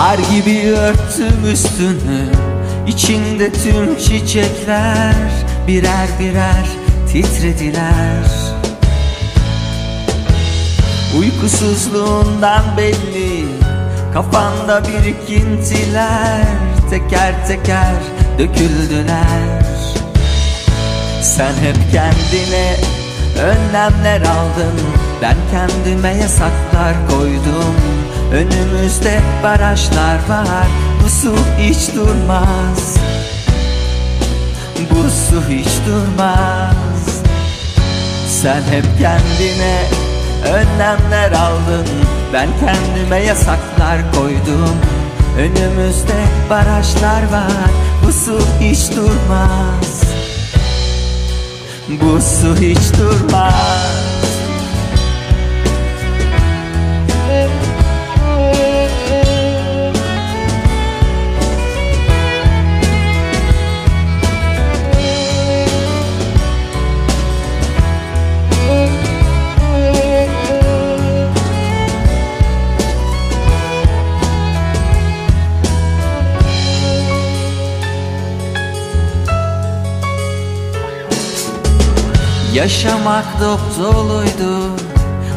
Kar gibi örttüm üstünü İçinde tüm çiçekler Birer birer titrediler. Uykusuzluğundan belli Kafanda birikintiler Teker teker döküldüler. Sen hep kendine önlemler aldın Ben kendime yasaklar koydum. Önümüzde barajlar var. Bu su hiç durmaz. Bu su hiç durmaz. Sen hep kendine önlemler aldın. Ben kendime yasaklar koydum. Önümüzde barajlar var. Bu su hiç durmaz Bu su hiç Yaşamak dop doluydu.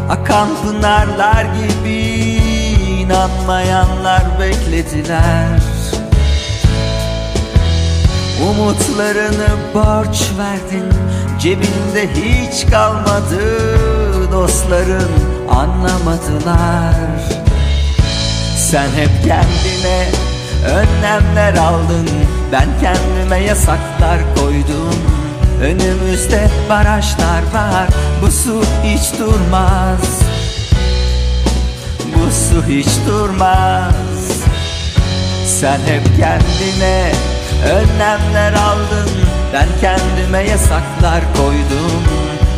Akan pınarlar gibi inanmayanlar beklediler. Umutlarını borç verdin. Cebinde hiç kalmadı. Dostların anlamadılar. Sen hep kendine önlemler aldın. Ben kendime yasaklar koydum Önümüzde barajlar var. Bu su hiç durmaz. Bu su hiç durmaz. Sen hep kendine önlemler aldın. Ben kendime yasaklar koydum.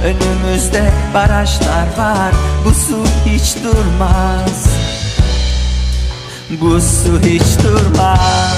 Önümüzde barajlar var. Bu su hiç durmaz. Bu su hiç durmaz